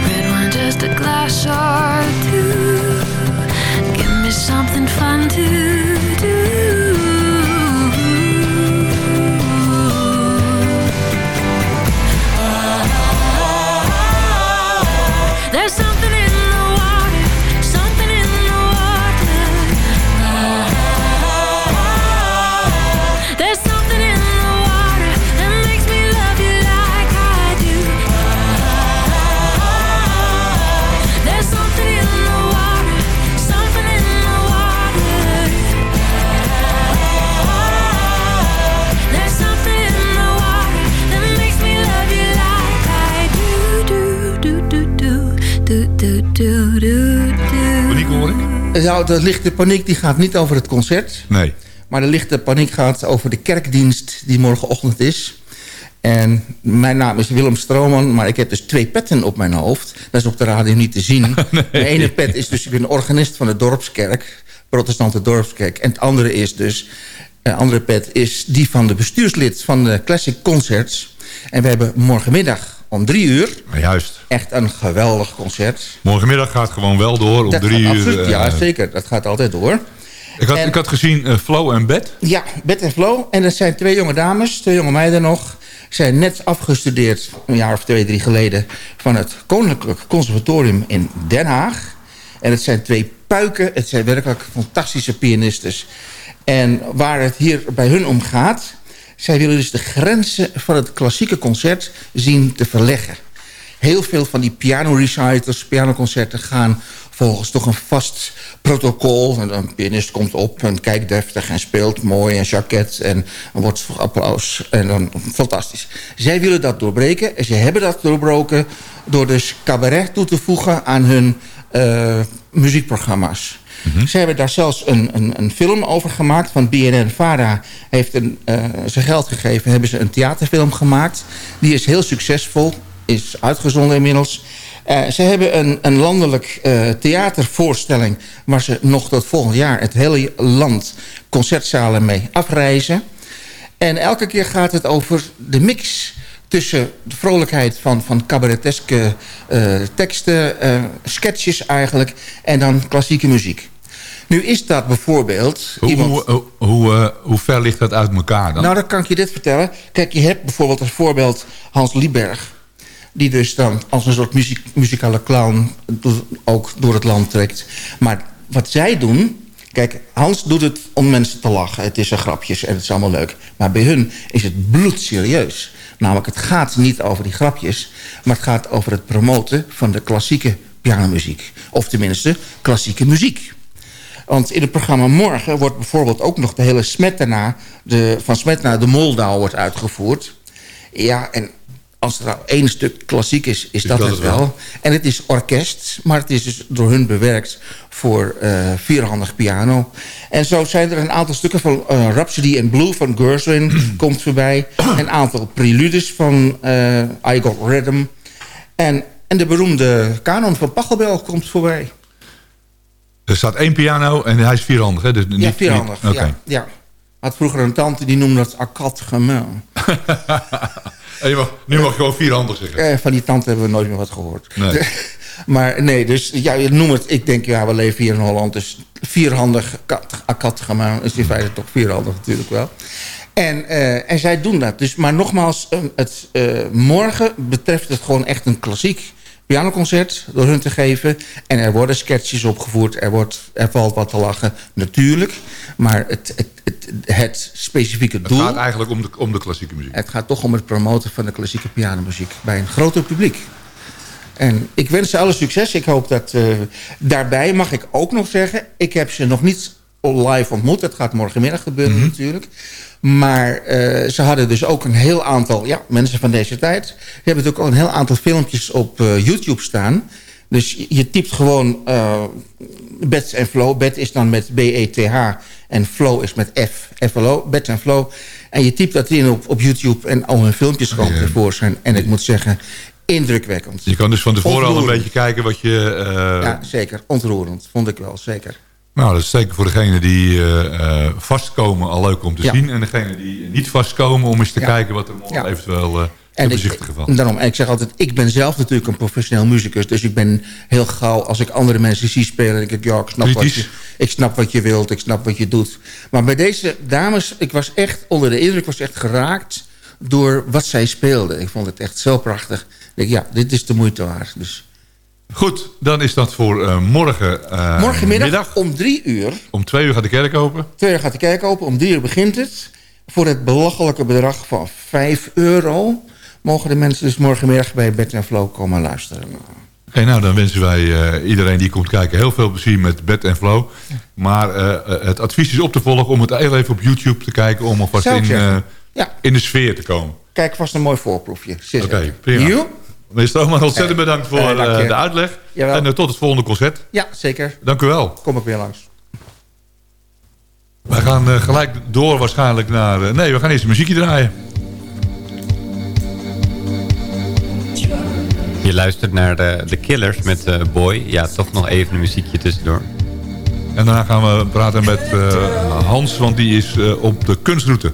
Red wine, just a glass or two. Give me something fun to Nou, de lichte paniek die gaat niet over het concert. Nee. Maar de lichte paniek gaat over de kerkdienst die morgenochtend is. En mijn naam is Willem Strooman, maar ik heb dus twee petten op mijn hoofd. Dat is op de radio niet te zien. De ene pet is dus, ik ben organist van de dorpskerk, protestante dorpskerk. En het andere is dus, de andere pet is die van de bestuurslid van de Classic Concerts. En we hebben morgenmiddag om drie uur Juist. echt een geweldig concert. Morgenmiddag gaat gewoon wel door om Dat drie uur. absoluut- ja, eh, zeker. Dat gaat altijd door. Ik had, En- ik had gezien eh, Flow en Bed. Ja, Bed en Flow. En dat zijn twee jonge dames, twee jonge meiden nog. Zijn net afgestudeerd, een jaar of twee, drie geleden... van het Koninklijk Conservatorium in Den Haag. En het zijn twee puiken. Het zijn werkelijk fantastische pianistes. En waar het hier bij hun om gaat... zij willen dus de grenzen van het klassieke concert zien te verleggen. Heel veel van die piano-recitals, pianoconcerten gaan volgens toch een vast protocol. En een pianist komt op en kijkt deftig en speelt mooi en jacket en wordt voor applaus. En dan fantastisch. Zij willen dat doorbreken en ze hebben dat doorbroken door dus cabaret toe te voegen aan hun eh, muziekprogramma's. Ze hebben daar zelfs een, een, een film over gemaakt. Van BNN-Vara heeft een, eh, geld gegeven. Hebben ze een theaterfilm gemaakt. Die is heel succesvol. Is uitgezonden inmiddels. Eh, ze hebben een, een landelijk eh, theatervoorstelling... waar ze nog tot volgend jaar het hele land concertzalen mee afreizen. En elke keer gaat het over de mix tussen de vrolijkheid van, van cabareteske eh, teksten, eh, sketches eigenlijk... en dan klassieke muziek. Nu is dat bijvoorbeeld... Hoe, iemand... hoe, hoe, hoe, eh, hoe ver ligt dat uit elkaar dan? Nou, dan kan ik je dit vertellen. Kijk, je hebt bijvoorbeeld als voorbeeld Hans Lieberg... die dus dan als een soort muziek, muzikale clown ook door het land trekt. Maar wat zij doen... Kijk, Hans doet het om mensen te lachen. Het is een grapjes en het is allemaal leuk. Maar bij hun is het bloedserieus. Namelijk, het gaat niet over die grapjes... maar het gaat over het promoten van de klassieke pianomuziek. Of tenminste, klassieke muziek. Want in het programma Morgen wordt bijvoorbeeld ook nog de hele Smetana... De, van Smetana de Moldau wordt uitgevoerd. Ja, en als er nou één stuk klassiek is, is, dat, dat het wel. wel. En het is orkest, maar het is dus door hun bewerkt voor eh vierhandig piano. En zo zijn er een aantal stukken van eh, Rhapsody in Blue van Gershwin komt voorbij. Een aantal preludes van eh, I Got Rhythm. En, en de beroemde kanon van Pachelbel komt voorbij. Er staat één piano en hij is vierhandig, hè? Dus niet, ja, vierhandig. niet-. Ja, ja. Had vroeger een tante die noemde dat accat gemein. En je mag, nu mag je gewoon vierhandig zeggen. Eh, van die tante hebben we nooit meer wat gehoord. Nee. maar nee, dus ja, je noemt het. Ik denk, ja, we leven hier in Holland. Dus vierhandig kat- accat gemein is in feite toch vierhandig natuurlijk wel. En, eh, en zij doen dat. Dus, maar nogmaals, eh, het, eh, morgen betreft het gewoon echt een klassiek pianoconcert door hun te geven. En er worden sketches opgevoerd. Er, wordt, er valt wat te lachen, natuurlijk. Maar het, het, het, het specifieke Het doel... gaat eigenlijk om de, om de klassieke muziek. Het gaat toch om het promoten van de klassieke pianomuziek bij een groter publiek. En ik wens ze alle succes. Ik hoop dat... eh, daarbij mag ik ook nog zeggen... ik heb ze nog niet live ontmoet. Dat gaat morgenmiddag gebeuren Mhm. natuurlijk. Maar eh, ze hadden dus ook een heel aantal... ja, mensen van deze tijd. Ze hebben natuurlijk ook een heel aantal filmpjes op eh, YouTube staan. Dus je, je typt gewoon eh Bets en Flow. Bet is dan met B-E-T-H. En Flow is met F. F-L-O. Bets en Flow. En je typt dat in op, op YouTube. En al hun filmpjes komen tevoorschijn. En ik moet zeggen, indrukwekkend. Je kan dus van tevoren al een beetje kijken wat je... Ja, zeker. Ontroerend. Vond ik wel, zeker. Nou, dat is zeker voor degene die eh, eh, vastkomen al leuk om te Ja. zien. En degene die niet vastkomen om eens te Ja. kijken wat er morgen Ja. eventueel te En valt. Daarom, en ik zeg altijd, ik ben zelf natuurlijk een professioneel muzikus. Dus ik ben heel gauw, als ik andere mensen zie spelen... denk ik, ja, ik snap, wat je, ik snap wat je wilt, ik snap wat je doet. Maar bij deze dames, ik was echt onder de indruk... was echt geraakt door wat zij speelden. Ik vond het echt zo prachtig. Ik denk, ja, dit is de moeite waard. Dus Goed, dan is dat voor eh, morgen eh, morgenmiddag middag. om drie uur... Om twee uur gaat de kerk open. Twee uur gaat de kerk open, om drie uur begint het. Voor het belachelijke bedrag van 5 euro... mogen de mensen dus morgenmiddag bij Bed en Flow komen luisteren. Oké, nou dan wensen wij eh, iedereen die komt kijken heel veel plezier met Bed en Flow. Maar het advies is op te volgen om het heel even op YouTube te kijken... om alvast in, Ja. in de sfeer te komen. Kijk, vast een mooi voorproefje. Oké, prima. Joe? Meneer Stroman, ontzettend Eh, bedankt voor eh, eh, de uitleg. Jawel. En tot het volgende concert. Ja, zeker. Dank u wel. Kom ik weer langs. Wij gaan gelijk door waarschijnlijk naar... nee, we gaan eerst een muziekje draaien. Je luistert naar de, de Killers met eh, Boy. Ja, toch nog even een muziekje tussendoor. En daarna gaan we praten met eh, Hans, want die is eh, op de kunstroute.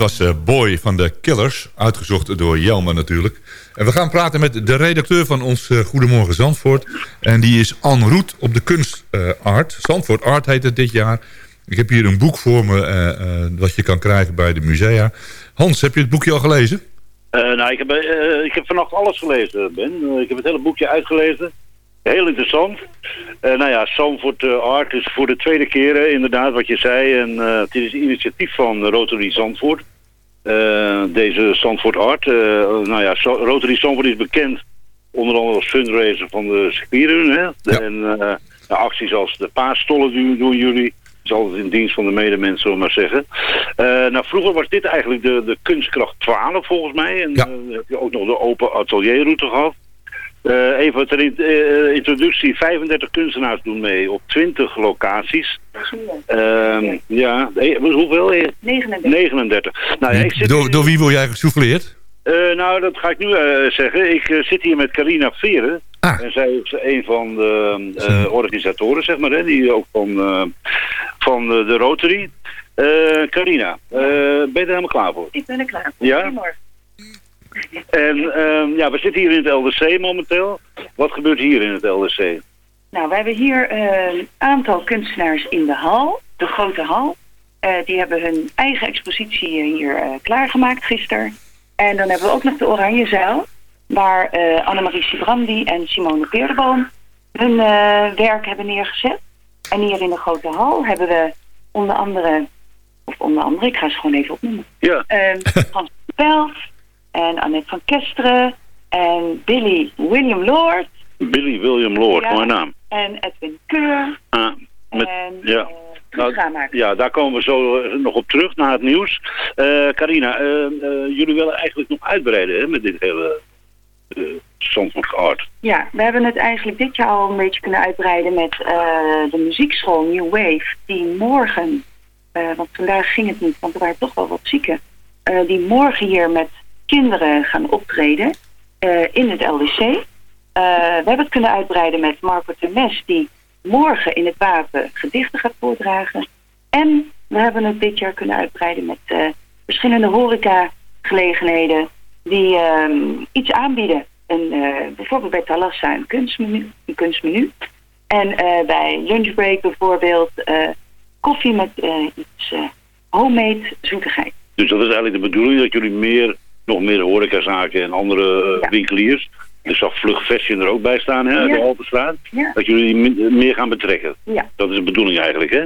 Was eh, Boy van de Killers, uitgezocht door Jelmer natuurlijk. En we gaan praten met de redacteur van ons eh, Goedemorgen Zandvoort. En die is Anne Roet op de kunstart. Zandvoort Art heet het dit jaar. Ik heb hier een boek voor me eh, eh, wat je kan krijgen bij de musea. Hans, heb je het boekje al gelezen? Eh, nou, ik heb, eh, ik heb vannacht alles gelezen, Ben. Eh, ik heb het hele boekje uitgelezen. Heel interessant. Eh, nou ja, Zandvoort eh, Art is voor de tweede keer inderdaad wat je zei. En eh, het is een initiatief van Rotary Zandvoort. Deze Zandvoort Art. nou ja, Rotary Zandvoort is bekend onder andere als fundraiser van de circuitrun. Hè? En de acties als de paasstollen doen, doen jullie. is altijd in dienst van de medemensen, zullen we maar zeggen. Nou, vroeger was dit eigenlijk de, de kunstkracht 12 volgens mij. En dan heb je ook nog de open atelierroute gehad. Eh, even ter in- eh, introductie. 35 kunstenaars doen mee op 20 locaties. Ehm, ja, eh, hoeveel? 39. 39. Nou, ja, ik zit Door, door wie word jij gesouffleerd? eh, nou, dat ga ik nu eh, zeggen. Ik zit hier met Carina Veren. En zij is een van de eh, organisatoren, zeg maar, hè, die ook van, eh, van de Rotary. Eh Carina, eh, ben je er helemaal klaar voor? Ik ben er klaar voor. Ja? Goedemorgen. En ehm, ja, we zitten hier in het LDC momenteel. Wat gebeurt hier in het LDC? Nou, we hebben hier eh, een aantal kunstenaars in de hal, de grote hal. Eh, die hebben hun eigen expositie hier eh, klaargemaakt gisteren. En dan hebben we ook nog de Oranje Zuil, waar eh Annemarie Sibrandi en Simone Peerdeboom hun eh, werk hebben neergezet. En hier in de grote hal hebben we onder andere, of onder andere, ik ga ze gewoon even opnoemen. Ja. Ehm, Frans Pelt en Annette van Kesteren en Billy William Lord Billy William Lord, Ja. mooie naam. en Edwin Keur. Ah, met, En, ja. Nou, ga maar. ja, daar komen we zo eh, nog op terug, naar het nieuws. Eh Carina, eh, eh, jullie willen eigenlijk nog uitbreiden hè, met dit hele uh, Zandvoort Art. Ja, we hebben het eigenlijk dit jaar al een beetje kunnen uitbreiden met eh, de muziekschool New Wave. Die morgen, eh, want vandaag ging het niet, want er waren toch wel wat zieken. eh, die morgen hier met kinderen gaan optreden eh, in het LDC. Eh, we hebben het kunnen uitbreiden met Marco Temes, die morgen in het Wapen gedichten gaat voordragen. En we hebben het dit jaar kunnen uitbreiden met eh, verschillende horecagelegenheden die ehm, iets aanbieden. Eh, bijvoorbeeld bij Talassa een kunstmenu. Een kunstmenu. En bij Lunchbreak bijvoorbeeld koffie met iets homemade zoetigheid. Dus dat is eigenlijk de bedoeling dat jullie meer, nog meer horecazaken en andere eh, winkeliers. Er zag Vlug Fashion er ook bij staan, hè, Ja. de Alpenstraat. Ja. Dat jullie meer gaan betrekken. Ja. Dat is de bedoeling eigenlijk, hè?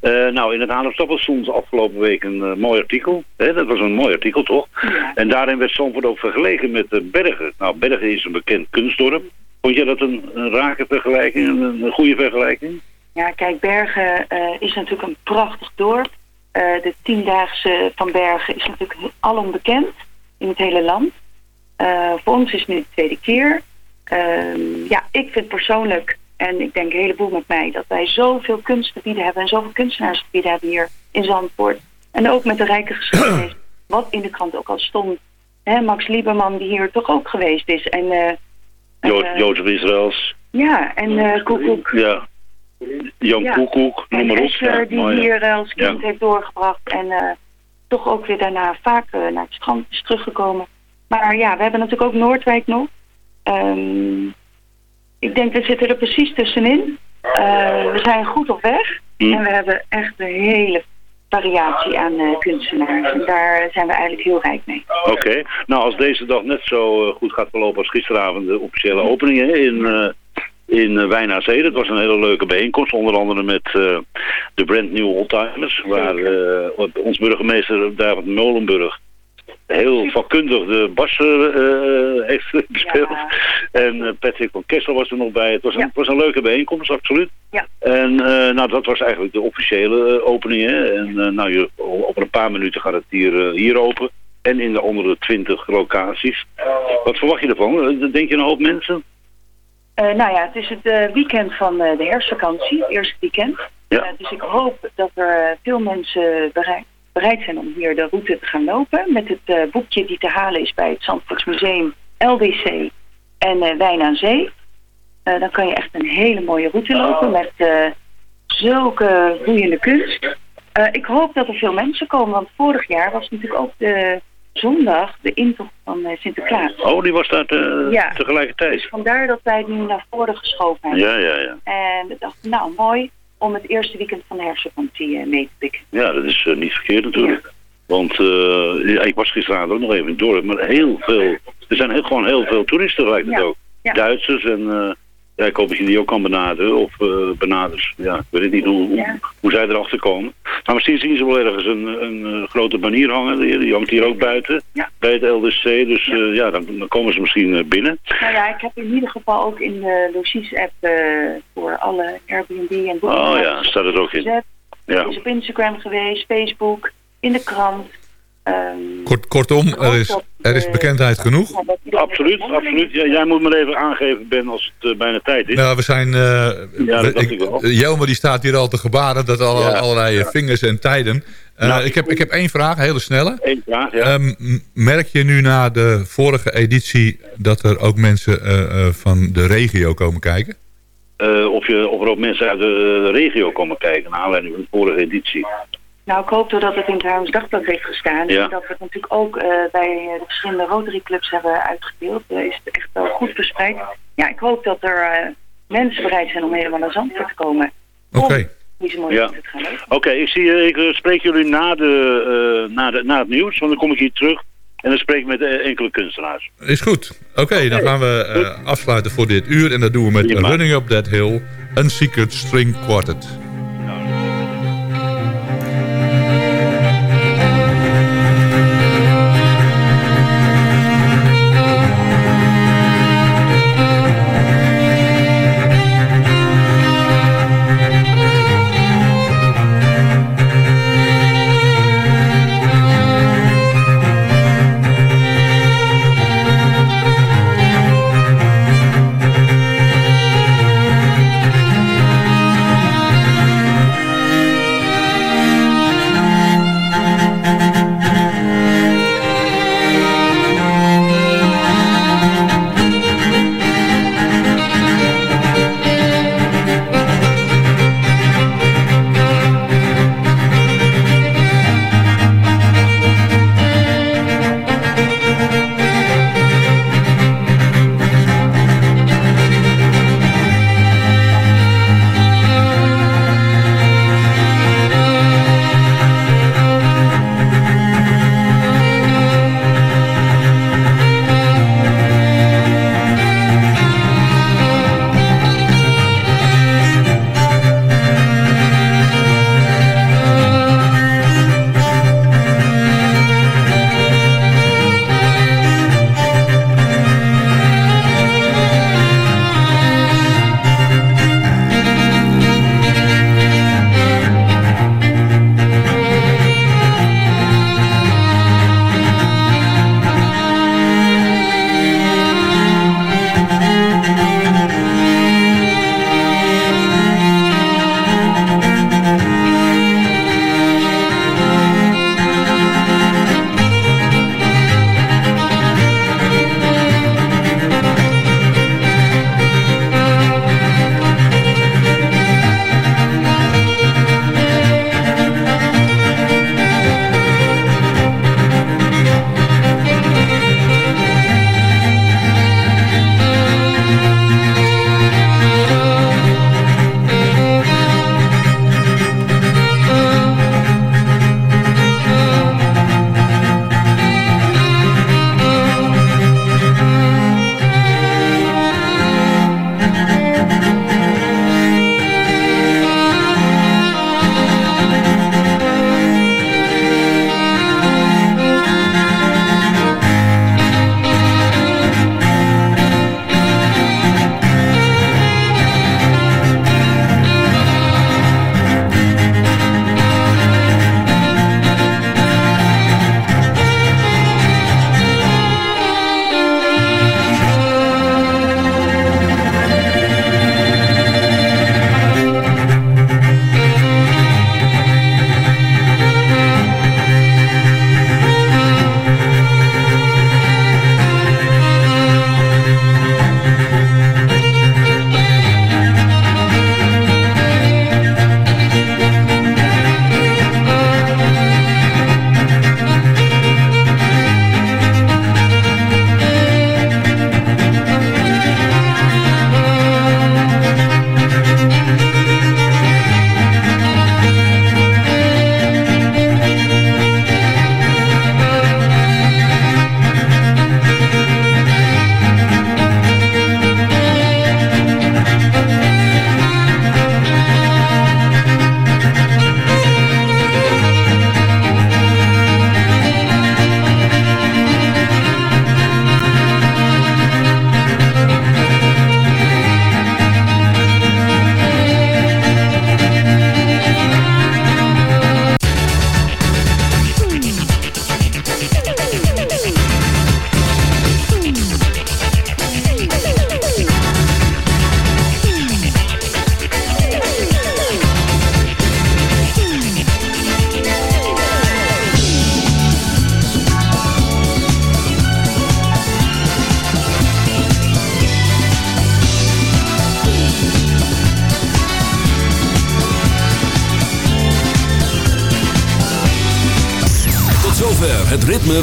Eh, nou, in het Haarlemstad stond afgelopen week een eh, mooi artikel. Hè? Dat was een mooi artikel, toch? En daarin werd Zandvoort ook vergeleken met Bergen. Nou, Bergen is een bekend kunstdorp. Vond jij dat een, een rake vergelijking, een, een goede vergelijking? Ja, kijk, Bergen is natuurlijk een prachtig dorp. De tiendaagse van Bergen is natuurlijk alom bekend in het hele land. Eh, voor ons is het nu de tweede keer. Ehm, ja, ik vind persoonlijk, en ik denk een heleboel met mij, dat wij zoveel kunst te bieden hebben en zoveel kunstenaars te bieden hebben hier in Zandvoort. En ook met de rijke geschiedenis, wat in de krant ook al stond. Hè, Max Lieberman, die hier toch ook geweest is. En, eh, Jo eh, Jozef Israëls. ja, en eh Koekoek. Ja. Jan Ja. Koekoek, noem maar op. Ja, die mooi, hier als kind Ja. heeft doorgebracht. En toch ook weer daarna vaak eh, naar het strand is teruggekomen. Maar ja, we hebben natuurlijk ook Noordwijk nog. Ehm, ik denk, we zitten er precies tussenin. Eh, we zijn goed op weg. Hm. En we hebben echt een hele variatie aan eh, kunstenaars. En daar zijn we eigenlijk heel rijk mee. Oké. Nou, als deze dag net zo goed gaat verlopen als gisteravond de officiële opening hè, in, in eh, Wijn aan Zee. Dat was een hele leuke bijeenkomst. Onder andere met eh, de brand new oldtimers. Waar eh, ons burgemeester David Molenburg heel vakkundig de bas eh, heeft gespeeld. En Patrick van Kessel was er nog bij. Het was, een, het was een leuke bijeenkomst, absoluut. Ja. En nou, dat was eigenlijk de officiële opening. Hè. En nou, je, over een paar minuten gaat het hier, hier open. En in de andere twintig locaties. Wat verwacht je ervan? Denk je een hoop mensen? Eh, nou ja, het is het eh, weekend van eh, de herfstvakantie, het eerste weekend. Ja. Dus ik hoop dat er veel mensen bereid, bereid zijn om hier de route te gaan lopen. Met het boekje die te halen is bij het Zandvoortsmuseum, LDC en Wijn aan Zee. Dan kan je echt een hele mooie route lopen met zulke boeiende kunst. Ik hoop dat er veel mensen komen, want vorig jaar was natuurlijk ook de zondag de intocht van eh, Sinterklaas. Oh, die was daar te- Ja. tegelijkertijd. Dus vandaar dat wij het nu naar voren geschoven hebben. Ja, ja, ja. En ik dacht, nou mooi om het eerste weekend van de herfstvakantie eh, mee te pikken. Ja, dat is eh, niet verkeerd natuurlijk. Want ja, ik was gisteravond ook nog even in het dorp, maar heel veel, er zijn heel, gewoon heel veel toeristen lijkt het Ja, ook. Duitsers en ja, ik hoop dat je die ook kan benaderen. Of eh benaders, ja, ik weet niet hoe, hoe, hoe zij erachter komen. Maar misschien zien ze wel ergens een, een, eh, grote banier hangen, die, die hangt hier ook buiten, bij het LDC. Dus ja, ja dan, dan komen ze misschien eh, binnen. Nou ja, ik heb in ieder geval ook in de Logies-app eh, voor alle Airbnb en Booking Oh ja, staat het ook in. Ja. Is op Instagram geweest, Facebook, in de krant. Ehm, Kort, kortom, er is, er is bekendheid genoeg. Absoluut, absoluut. Ja, jij moet me even aangeven, Ben, als het eh, bijna tijd is. Nou, we zijn... eh Ja, dat dacht ik- ik wel. Jelmer die staat hier al te gebaren. Dat al, Ja. allerlei eh, vingers en tijden. Eh, Nou, ik, heb, ik heb één vraag, een hele snelle. Eén vraag, ja. Ehm, merk je nu na de vorige editie dat er ook mensen eh, eh, van de regio komen kijken? Eh, of, je, of er ook mensen uit de, de regio komen kijken, naar aanleiding van de vorige editie. Nou, ik hoop dat het in het Haarlems Dagblad heeft gestaan. Ja. En dat we het natuurlijk ook eh, bij eh, de verschillende Rotary Clubs hebben uitgedeeld. Uh, is het echt wel goed verspreid. Ja, ik hoop dat er eh, mensen bereid zijn om helemaal naar Zandvoort te komen. Oké. Deze mooie Ja. Oké, ik, zie, eh, ik eh, spreek jullie na, de, eh, na, de, na het nieuws, want dan kom ik hier terug. En dan spreek ik met eh, enkele kunstenaars. Is goed. Oké, dan gaan we eh, afsluiten voor dit uur. En dat doen we met. Running Up That Hill, een Secret String Quartet.